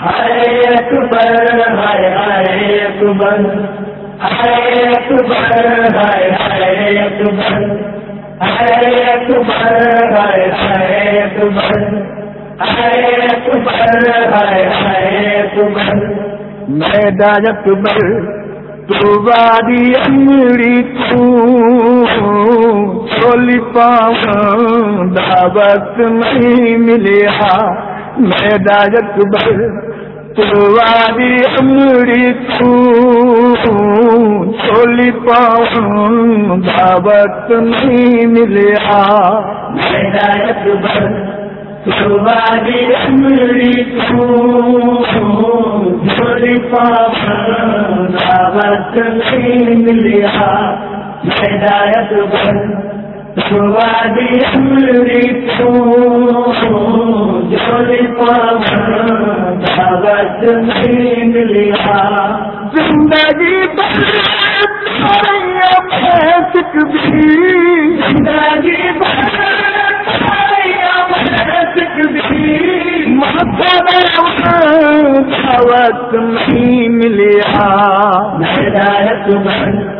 ہائے اکبر ہائے ہائے اکبر ہائے اکبر ہائے ہائے اکبر ہائے اکبر ہائے ہائے اکبر ہائے اکبر ہائے ہائے اکبر میں داجت بر تو وادی امری تو چولی پاؤں دعوت نہیں ملیا میں داجت بر تو امری چولی پاؤں دعوت نہیں ملیا میرا سوادی امری تو جھولی پاپن نہیں ملیا میرا اکبر سوادی امری تو پاپن نہیں ملیا زندگی بھینسک بھی زندگی دعوت نہیں ملیا ہدایت بن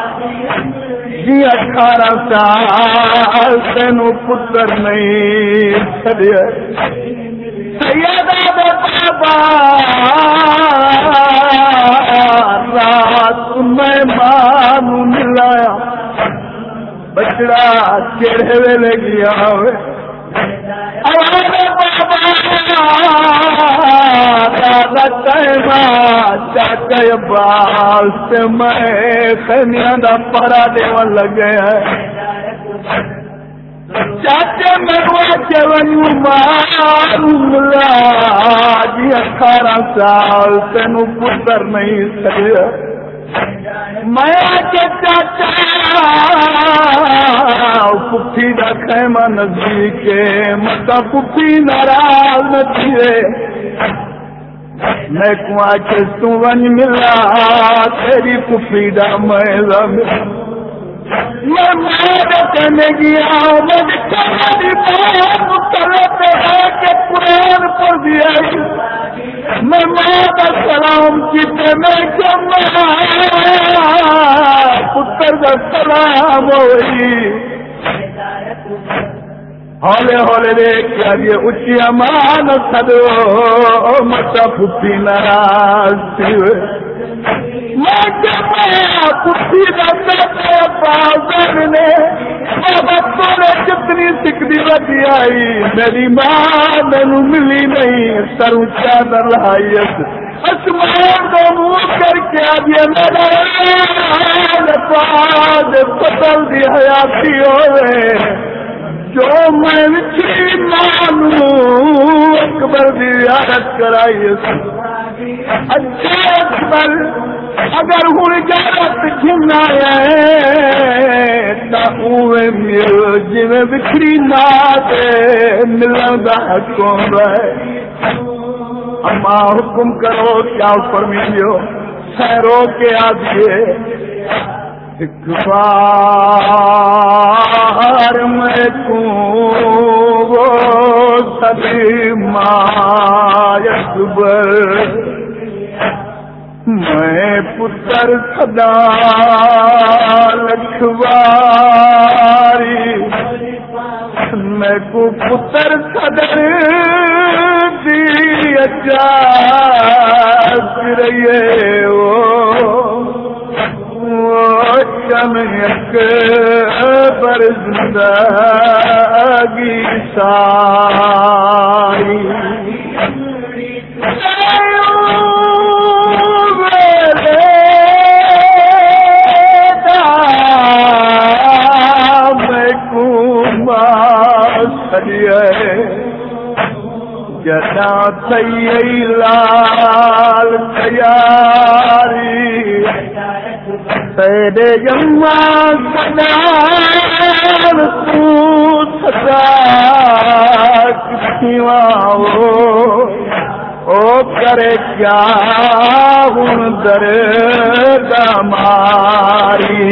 اٹھارہ سال، تینو پتر نہیں چڑیا سیدہ بابا، رات میں مان ملایا۔ بچڑا چڑھے ویلے گیا ہوئے۔ بال سے میں خنیا دا پرا دیون لگے چاچے میں بچے ونو جی اٹھارہ سال تین پتر نہیں سکیا میں چاچا پٹھی دا خیمہ نزدیک متا پٹھی ناراض نہ تھیے میں کو کے تو ون ملا، تیری پٹھی میں ملا میں کرنے گیا، میں کہانی بہت کرتے کہ قرآن پر دیا میں ماں سلام کی میں جمع پتر کا سلام ہوئی۔ ہولے ہولے دیکھ یہ اچھی امان سدو متا پتی ناراض پتی بازار نے بچوں نے جتنی سکھتی بچی آئی۔ میری ماں مینو ملی نہیں، سر چادر لائیت اسمان کو منہ کر کے اب یہ میرا پتل دی حیاتی ہوئے۔ جو میں وچھی مانو اکبر دی عادت کرائی اچھا اکبر، اگر ہوں جات جنا جی بکھری نات ملن کا حکم ہے اما حکم کرو، کیا فرمیو سیرو کے آدھے ایک میں پتر لکھواری میں کو پتر صدر دی اچا رہیے چم یک پر زندگی ساری جنا سی لال تیاری تیرے جما سدار کسیواں او کرے کیا ہوں در دماری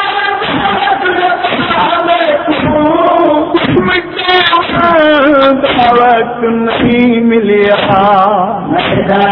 دعوت نہیں ملیا ملیا